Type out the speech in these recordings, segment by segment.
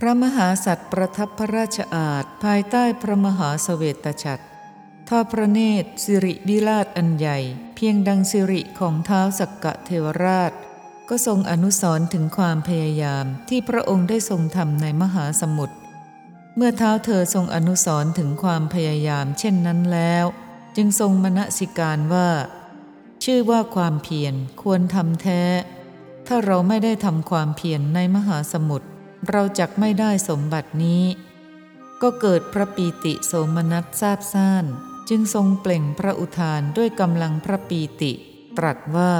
พระมหาสัตว์ประทับพระราชอาณภายใต้พระมหาสเวตฉัตรทอดพระเนตรสิริดิราชอันใหญ่ เพียงดังสิริของเท้าสักกะเทวราช ก็ทรงอนุสรถึงความพยายามที่พระองค์ได้ทรงทำในมหาสมุทรเมื่อเท้าเธอทรงอนุสรถึงความพยายามเช่นนั้นแล้ว จึงทรงมณสิการว่า ชื่อว่าความเพียรควรทำแท้ ถ้าเราไม่ได้ทำความเพียรในมหาสมุทร เราจักไม่ได้สมบัตินี้ ก็เกิดพระปีติโสมนัสซาบซ่าน จึงทรงเปล่งพระอุทานด้วยกำลังพระปีติ ตรัสว่า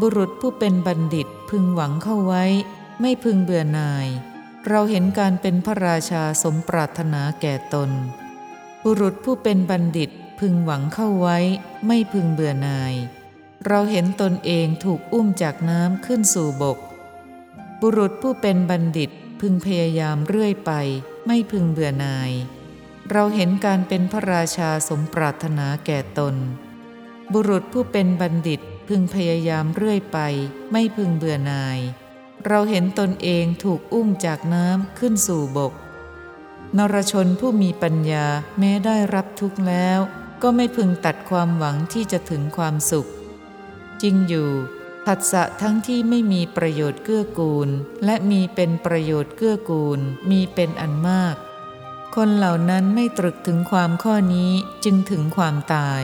บุรุษผู้เป็นบัณฑิตพึงหวังเข้าไว้ ไม่พึงเบื่อหน่าย เราเห็นการเป็นพระราชาสมปรารถนาแก่ตน บุรุษผู้เป็นบัณฑิตพึงหวังเข้าไว้ ไม่พึงเบื่อหน่าย เราเห็นตนเองถูกอุ้มจากน้ำขึ้นสู่บก บุรุษผู้เป็นบัณฑิตพึงพยายามเรื่อยไป ไม่พึงเบื่อหน่าย เราเห็นการเป็นพระราชาสมปรารถนาแก่ตน บุรุษผู้เป็นบัณฑิตพึงพยายามเรื่อยไป ไม่พึงเบื่อหน่าย เราเห็นตนเองถูกอุ้มจากน้ำขึ้นสู่บก นรชนผู้มีปัญญาแม้ได้รับทุกข์แล้ว ก็ไม่พึงตัดความหวังที่จะถึงความสุข จริงอยู่ ผัสสะทั้งที่ไม่มีประโยชน์เกื้อกูล และมีเป็นประโยชน์เกื้อกูล มีเป็นอันมาก คนเหล่านั้นไม่ตรึกถึงความข้อนี้จึงถึงความตาย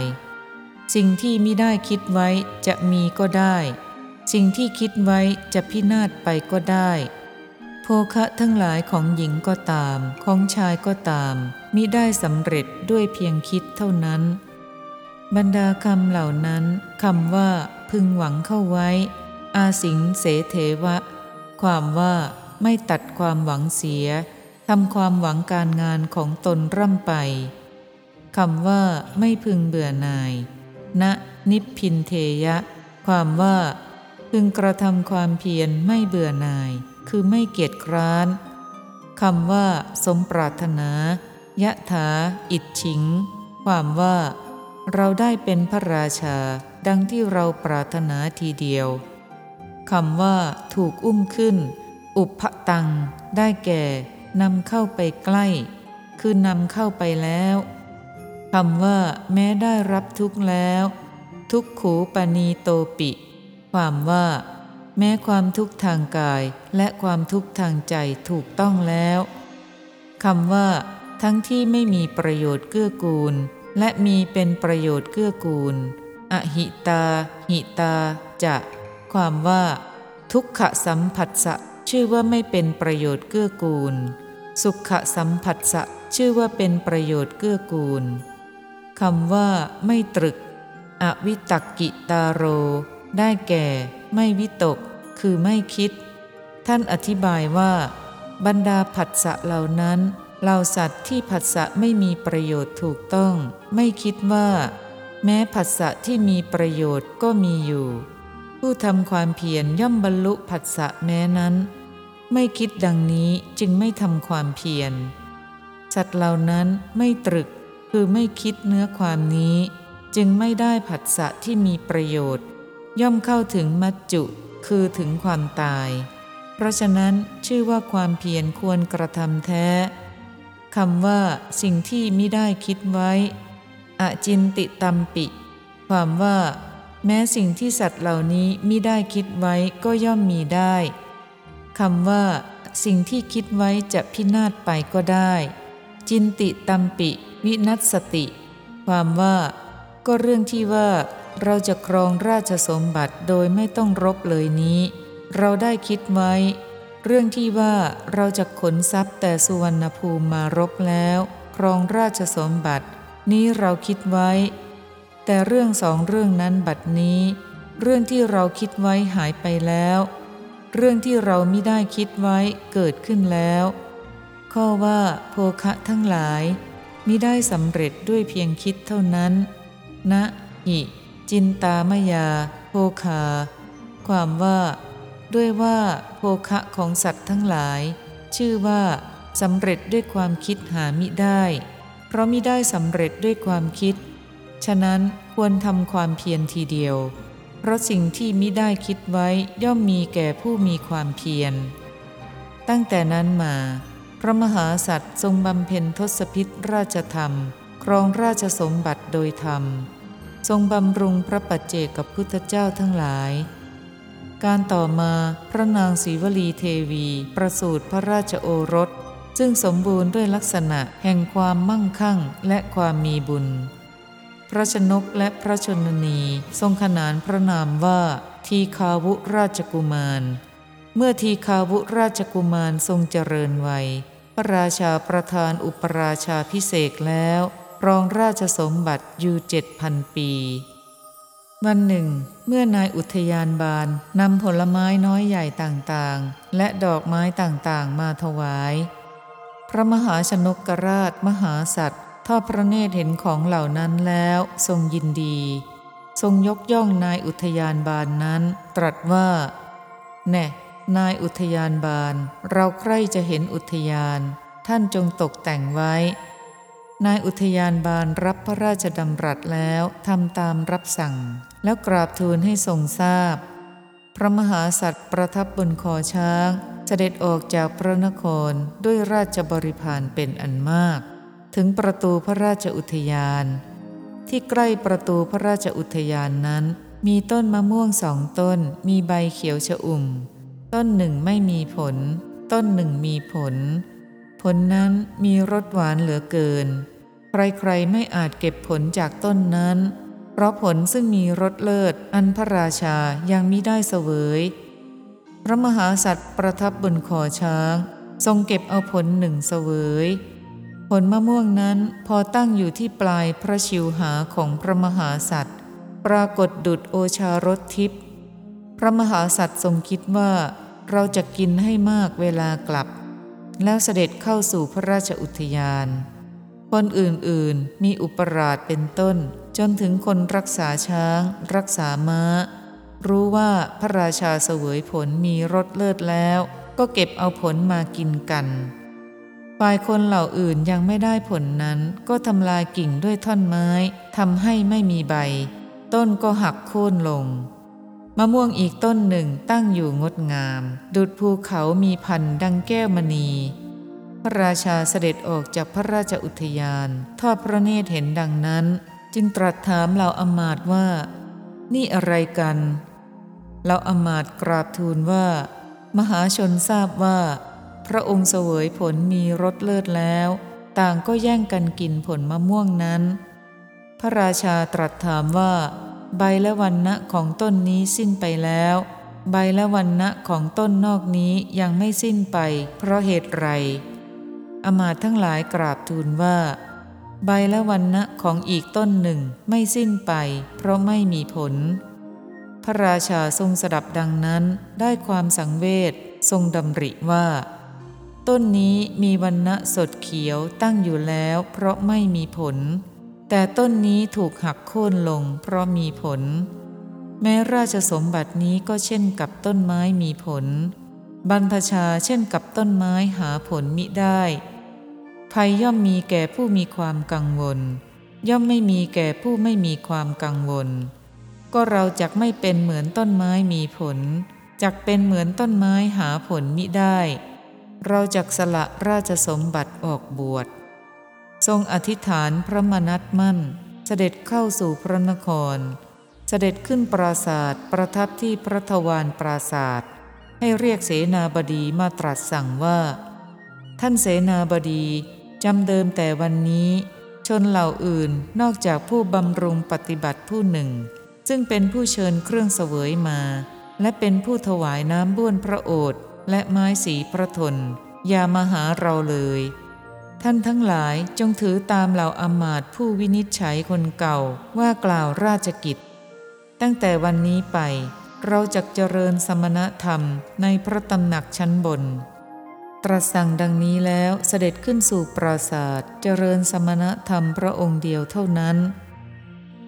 สิ่งที่ไม่ได้คิดไว้จะมีก็ได้ สิ่งที่คิดไว้จะพินาศไปก็ได้ โภคะทั้งหลายของหญิงก็ตาม ของชายก็ตามมิได้สำเร็จด้วยเพียงคิดเท่านั้น บรรดาคำเหล่านั้นคำว่า พึงหวังเข้าไว้ อาสิงเสเทวะ ความว่าไม่ตัดความหวังเสียทำความหวังการงานของตนร่ำไปคำว่าไม่พึงเบื่อหน่ายณนิพพินเทยะ ความว่า พึงกระทำความเพียรไม่เบื่อหน่าย คือไม่เกียจคร้านคำว่า สมปรารถนายะถา อิดฉิง ความว่า เราได้เป็นพระราชา ดังที่เราปรารถนาทีเดียวคำว่าถูกอุ้มขึ้น อุปตัง ได้แก่นำเข้าไปใกล้ คือนำเข้าไปแล้วคำว่า แม้ได้รับทุกข์แล้ว ทุกขูปณีโตปิ ความว่า แม้ความทุกข์ทางกายและความทุกข์ทางใจถูกต้องแล้วคำว่า ทั้งที่ไม่มีประโยชน์เกื้อกูล และมีเป็นประโยชน์เกื้อกูล อหิตา หิตา จะ ความว่า ทุกขสัมผัสสะชื่อว่าไม่เป็นประโยชน์เกื้อกูล สุขสัมผัสสะชื่อว่าเป็นประโยชน์เกื้อกูลคำว่า ไม่ตรึก อวิตกกิตาโร ได้แก่ ไม่วิตก คือไม่คิด ท่านอธิบายว่า บรรดาผัสสะเหล่านั้นเหล่าสัตว์ที่ผัสสะไม่มีประโยชน์ถูกต้อง ไม่คิดว่า แม้ผัสสะที่มีประโยชน์ก็มีอยู่ ผู้ทำความเพียรย่อมบรรลุผัสสะแม้นั้น ไม่คิดดังนี้จึงไม่ทำความเพียรสัตว์เหล่านั้นไม่ตรึกคือไม่คิดเนื้อความนี้ จึงไม่ได้ผัสสะที่มีประโยชน์ ย่อมเข้าถึงมัจจุคือถึงความตาย เพราะฉะนั้นชื่อว่าความเพียรควรกระทำแท้คำว่าสิ่งที่ไมิได้คิดไว้ อจินติตัมปิ ความว่า แม้สิ่งที่สัตว์เหล่านี้มิได้คิดไว้ก็ย่อมมีได้คำว่า สิ่งที่คิดไว้จะพินาศไปก็ได้ จินติตัมปิวินัสติ ความว่า ก็เรื่องที่ว่า เราจะครองราชสมบัติโดยไม่ต้องรบเลยนี้ เราได้คิดไว้ เรื่องที่ว่าเราจะขนทรัพย์แต่สุวรรณภูมิมารบแล้ว ครองราชสมบัติ นี้เราคิดไว้ แต่เรื่องสองเรื่องนั้นบัดนี้ เรื่องที่เราคิดไว้หายไปแล้ว เรื่องที่เราไม่ได้คิดไว้เกิดขึ้นแล้ว ข้อว่าโภคะทั้งหลายมิได้สำเร็จด้วยเพียงคิดเท่านั้นนะหิจินตามยาโภคา ความว่า ด้วยว่าโภคะของสัตว์ทั้งหลาย ชื่อว่าสำเร็จด้วยความคิดหามิได้ เพราะมิได้สำเร็จด้วยความคิด ฉะนั้นควรทำความเพียรทีเดียว เพราะสิ่งที่มิได้คิดไว้ย่อมมีแก่ผู้มีความเพียร ตั้งแต่นั้นมา พระมหาสัตว์ทรงบำเพ็ญทศพิษราชธรรม ครองราชสมบัติโดยธรรม ทรงบำรุงพระปัจเจกกับพุทธเจ้าทั้งหลายการต่อมาพระนางศรีวลีเทวี ประสูติพระราชโอรส ซึ่งสมบูรณ์ด้วยลักษณะแห่งความมั่งคั่งและความมีบุญ พระชนกและพระชนนีทรงขนานพระนามว่าทีคาวุราชกุมาร เมื่อทีคาวุราชกุมารทรงเจริญวัย พระราชาประทานอุปราชาพิเศษแล้วรองราชสมบัติอยู่เจ็ดพันปี วันหนึ่ง เมื่อนายอุทยานบานนำผลไม้น้อยใหญ่ต่างๆ และดอกไม้ต่างๆ มาถวาย พระมหาชนกราชมหาสัตว์ทอดพระเนตรเห็นของเหล่านั้นแล้วทรงยินดี ทรงยกย่องนายอุทยานบานนั้น ตรัสว่า แน่นายอุทยานบาน เราใคร่จะเห็นอุทยาน ท่านจงตกแต่งไว้ นายอุทยานบานรับพระราชดำรัสแล้วทำตามรับสั่ง แล้วกราบทูลให้ทรงทราบ พระมหาสัตว์ประทับบนคอช้าง เสด็จออกจากพระนครด้วยราชบริพารเป็นอันมาก ถึงประตูพระราชอุทยาน ที่ใกล้ประตูพระราชอุทยานนั้น มีต้นมะม่วงสองต้น มีใบเขียวชอุ่ม ต้นหนึ่งไม่มีผล ต้นหนึ่งมีผล ผลนั้นมีรสหวานเหลือเกิน ใครๆไม่อาจเก็บผลจากต้นนั้น เพราะผลซึ่งมีรสเลิศอันพระราชายังมิได้เสวย พระมหาสัตว์ประทับบนคอช้าง ทรงเก็บเอาผลหนึ่งเสวย ผลมะม่วงนั้นพอตั้งอยู่ที่ปลายพระชิวหาของพระมหาสัตว์ ปรากฏดุดโอชารสทิพย์พระมหาสัตว์ทรงคิดว่าเราจะกินให้มากเวลากลับ แล้วเสด็จเข้าสู่พระราชอุทยาน คนอื่นๆมีอุปราชเป็นต้น จนถึงคนรักษาช้าง รักษาม้า รู้ว่าพระราชาเสวยผลมีรสเลิศแล้ว ก็เก็บเอาผลมากินกัน ฝ่ายคนเหล่าอื่นยังไม่ได้ผลนั้น ก็ทำลายกิ่งด้วยท่อนไม้ทำให้ไม่มีใบ ต้นก็หักโค่นลง มะม่วงอีกต้นหนึ่งตั้งอยู่งดงาม ดุดภูเขามีพันดังแก้วมณี พระราชาเสด็จออกจากพระราชอุทยาน ทอดพระเนตรเห็นดังนั้น จึงตรัสถามเหล่าอมาตว่านี่อะไรกัน เหล่าอมาตย์กราบทูลว่า มหาชนทราบว่า พระองค์เสวยผลมีรสเลิศแล้ว ต่างก็แย่งกันกินผลมะม่วงนั้น พระราชาตรัสถามว่า ใบและวันณะของต้นนี้สิ้นไปแล้ว ใบและวันณะของต้นนอกนี้ยังไม่สิ้นไป เพราะเหตุไรอมาตย์ทั้งหลายกราบทูลว่า ใบและวันณะของอีกต้นหนึ่งไม่สิ้นไป เพราะไม่มีผล พระราชาทรงสดับดังนั้นได้ความสังเวชทรงดำริว่า ต้นนี้มีวันณะสดเขียวตั้งอยู่แล้วเพราะไม่มีผล แต่ต้นนี้ถูกหักโค่นลงเพราะมีผล แม้ราชสมบัตินี้ก็เช่นกับต้นไม้มีผล บรรพชาเช่นกับต้นไม้หาผลมิได้ภัยย่อมมีแก่ผู้มีความกังวล ย่อมไม่มีแก่ผู้ไม่มีความกังวล ก็เราจักไม่เป็นเหมือนต้นไม้มีผล จักเป็นเหมือนต้นไม้หาผลมิได้ เราจักสละราชสมบัติออกบวช ทรงอธิษฐานพระมนัตมั่น เสด็จเข้าสู่พระนคร เสด็จขึ้นปราศาสตร์ประทับที่พระทวารปราศาสตร์ให้เรียกเสนาบดีมาตรัสสั่งว่า ท่านเสนาบดีจำเดิมแต่วันนี้ ชนเหล่าอื่นนอกจากผู้บำรุงปฏิบัติผู้หนึ่ง ซึ่งเป็นผู้เชิญเครื่องเสวยมา และเป็นผู้ถวายน้ำบ้วนพระโอษฐ์และไม้สีพระทน อย่ามาหาเราเลย ท่านทั้งหลายจงถือตามเหล่าอมาตผู้วินิจฉัยคนเก่าว่ากล่าวราชกิจ ตั้งแต่วันนี้ไป เราจะเจริญสมณธรรมในพระตำหนักชั้นบน ตรัสสั่งดังนี้แล้วเสด็จขึ้นสู่ปราศาสตร์เจริญสมณธรรมพระองค์เดียวเท่านั้น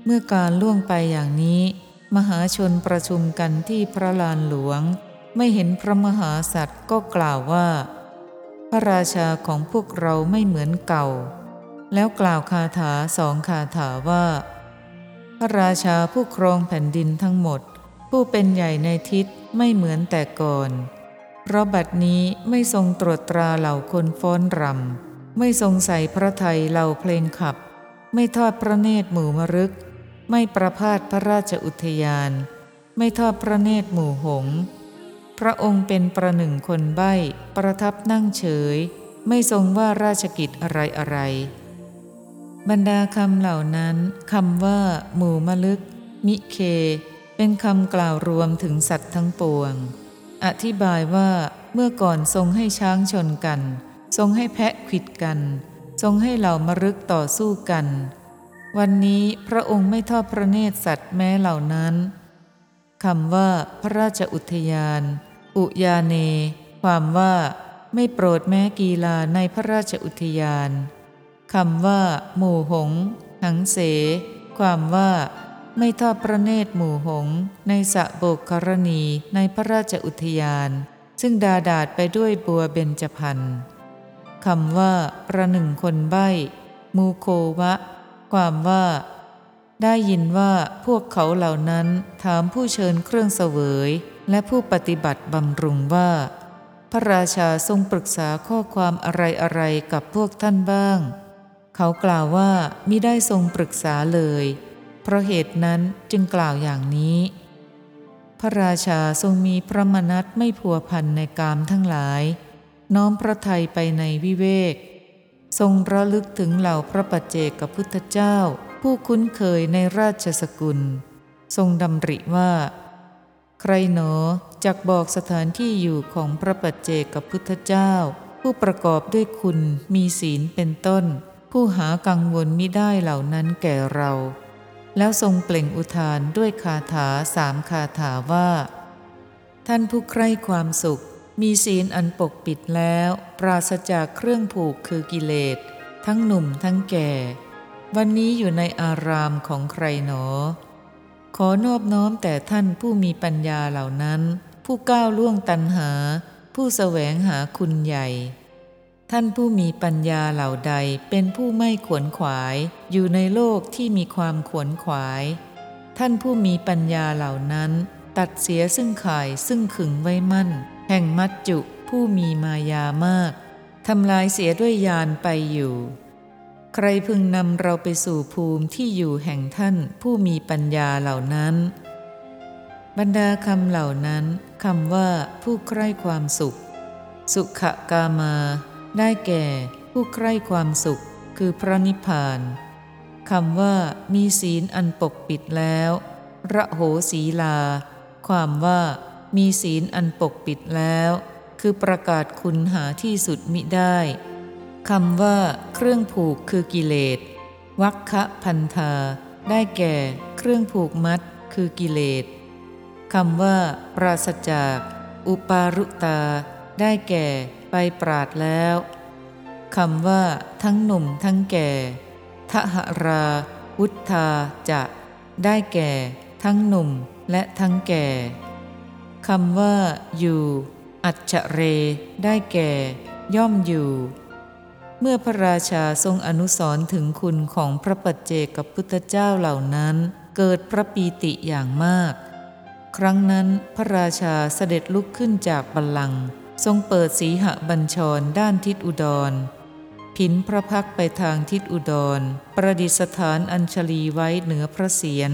เมื่อการล่วงไปอย่างนี้ มหาชนประชุมกันที่พระลานหลวง ไม่เห็นพระมหาสัตว์ก็กล่าวว่า พระราชาของพวกเราไม่เหมือนเก่า แล้วกล่าวคาถาสองคาถาว่า พระราชาผู้ครองแผ่นดินทั้งหมด ผู้เป็นใหญ่ในทิศไม่เหมือนแต่ก่อน เพราะบัดนี้ไม่ทรงตรวจตราเหล่าคนฟ้อนรำไม่ทรงใส่พระไทยเหล่าเพลงขับ ไม่ทอดพระเนตรหมู่มรึก ไม่ประพาสพระราชอุทยาน ไม่ทอดพระเนตรหมู่หงส์พระองค์เป็นประหนึ่งคนใบ้ ประทับนั่งเฉย ไม่ทรงว่าราชกิจอะไรอะไร บรรดาคำเหล่านั้นคำว่า หมู่มลึก มิเค เป็นคำกล่าวรวมถึงสัตว์ทั้งปวง อธิบายว่าเมื่อก่อนทรงให้ช้างชนกัน ทรงให้แพะขิดกัน ทรงให้เหล่ามรึกต่อสู้กัน วันนี้พระองค์ไม่ทอดพระเนตรสัตว์แม้เหล่านั้นคำว่าพระราชอุทยาน อุยาเน ความว่าไม่โปรดแม้กีฬาในพระราชอุทยานคำว่า หมู่หง หังเส ความว่า ไม่ทอดพระเนตรหมู่หง ในสะโบกกรณีในพระราชอุทยาน ซึ่งดาดาดไปด้วยบัวเบญจพรรณคำว่า ประหนึ่งคนใบ้ มูโควะ ความว่า ได้ยินว่าพวกเขาเหล่านั้นถามผู้เชิญเครื่องเสวย และผู้ปฏิบัติบำรุงว่า พระราชาทรงปรึกษาข้อความอะไรอะไรกับพวกท่านบ้าง เขากล่าวว่ามิได้ทรงปรึกษาเลย เพราะเหตุนั้นจึงกล่าวอย่างนี้ พระราชาทรงมีพระมนัตไม่พัวพันในกามทั้งหลาย น้อมพระทัยไปในวิเวก ทรงระลึกถึงเหล่าพระปัจเจกพุทธเจ้า ผู้คุ้นเคยในราชสกุล ทรงดำริว่า ใครหนอจักบอกสถานที่อยู่ของพระปัจเจกพุทธเจ้า ผู้ประกอบด้วยคุณมีศีลเป็นต้น ผู้หากังวลมิได้เหล่านั้นแก่เรา แล้วทรงเปล่งอุทานด้วยคาถาสามคาถาว่า ท่านผู้ใคร่ความสุข มีศีลอันปกปิดแล้ว ปราศจากเครื่องผูกคือกิเลส ทั้งหนุ่มทั้งแก่ วันนี้อยู่ในอารามของใครหนอ ขอนอบน้อมแต่ท่านผู้มีปัญญาเหล่านั้น ผู้ก้าวล่วงตันหา ผู้แสวงหาคุณใหญ่ ท่านผู้มีปัญญาเหล่าใดเป็นผู้ไม่ขวนขวาย อยู่ในโลกที่มีความขวนขวาย ท่านผู้มีปัญญาเหล่านั้น ตัดเสียซึ่งข่ายซึ่งขึงไว้มั่น แห่งมัจจุผู้มีมายามากทำลายเสียด้วยยานไปอยู่ ใครพึงนำเราไปสู่ภูมิที่อยู่แห่งท่านผู้มีปัญญาเหล่านั้น บรรดาคำเหล่านั้นคำว่าผู้ใคร่ความสุข สุขกามา ได้แก่ผู้ใคร่ความสุขคือพระนิพพานคำว่ามีศีลอันปกปิดแล้ว ระโหศีลา ความว่า มีศีลอันปกปิดแล้ว คือประกาศคุณหาที่สุดมิได้คำว่า เครื่องผูกคือกิเลสวัคคะพันธา ได้แก่ เครื่องผูกมัด คือกิเลสคำว่า ปราศจาก อุปารุตา ได้แก่ ไปปราดแล้วคำว่า ทั้งหนุ่มทั้งแก่ทหรา วุธาจะ ได้แก่ ทั้งหนุ่มและทั้งแก่ คำว่า อยู่ อัจฉเร ได้แก่ ย่อมอยู่ เมื่อพระราชาทรงอนุสรถึงคุณของพระปัจเจกับพุทธเจ้าเหล่านั้น เกิดพระปีติอย่างมาก ครั้งนั้นพระราชาเสด็จลุกขึ้นจากบัลลังก์ทรงเปิดสีหบัญชรด้านทิศอุดรพินพระพักไปทางทิศอุดร ประดิษฐานอัญชลีไว้เหนือพระเศียร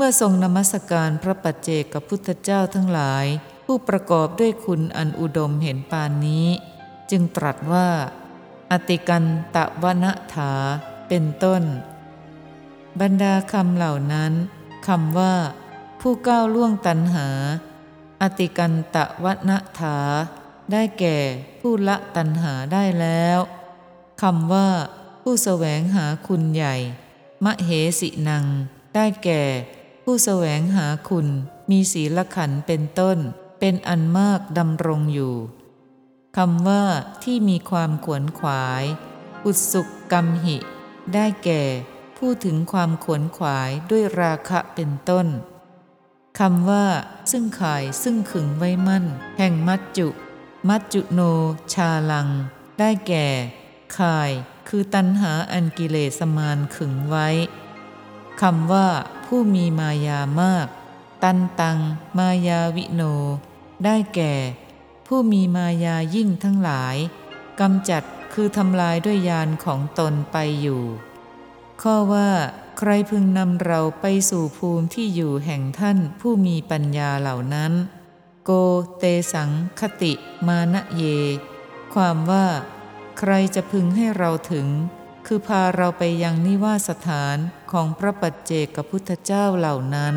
เมื่อทรงนมัสการพระปัจเจกกับพุทธเจ้าทั้งหลาย ผู้ประกอบด้วยคุณอันอุดมเห็นปานนี้ จึงตรัสว่า อติกันตะวนถาเป็นต้น บรรดาคำเหล่านั้นคำว่า ผู้ก้าวล่วงตันหา อติกันตะวณถา ได้แก่ผู้ละตัณหาได้แล้วคำว่า ผู้แสวงหาคุณใหญ่ มะเหสินัง ได้แก่ ผู้แสวงหาคุณมีศีลขันเป็นต้น เป็นอันมากดำรงอยู่คำว่าที่มีความขวนขวาย อุสุกกรรมหิ ได้แก่ผู้ถึงความขวนขวายด้วยราคะเป็นต้นคำว่า ซึ่งขายซึ่งขึงไว้มั่น แห่งมัจจุ มัจจุโน ชาลัง ได้แก่ขาย คือตัณหาอันกิเลสมานขึงไว้คำว่า ผู้มีมายามาก ตันตัง มายาวิโน ได้แก่ ผู้มีมายายิ่งทั้งหลายกำจัดคือทำลายด้วยยานของตนไปอยู่ ข้อว่าใครพึงนำเราไปสู่ภูมิที่อยู่แห่งท่านผู้มีปัญญาเหล่านั้น โกเตสังคติมานะเย ความว่า ใครจะพึงให้เราถึง คือพาเราไปยังนิวาสถาน ของพระปัจเจกพุทธเจ้าเหล่านั้น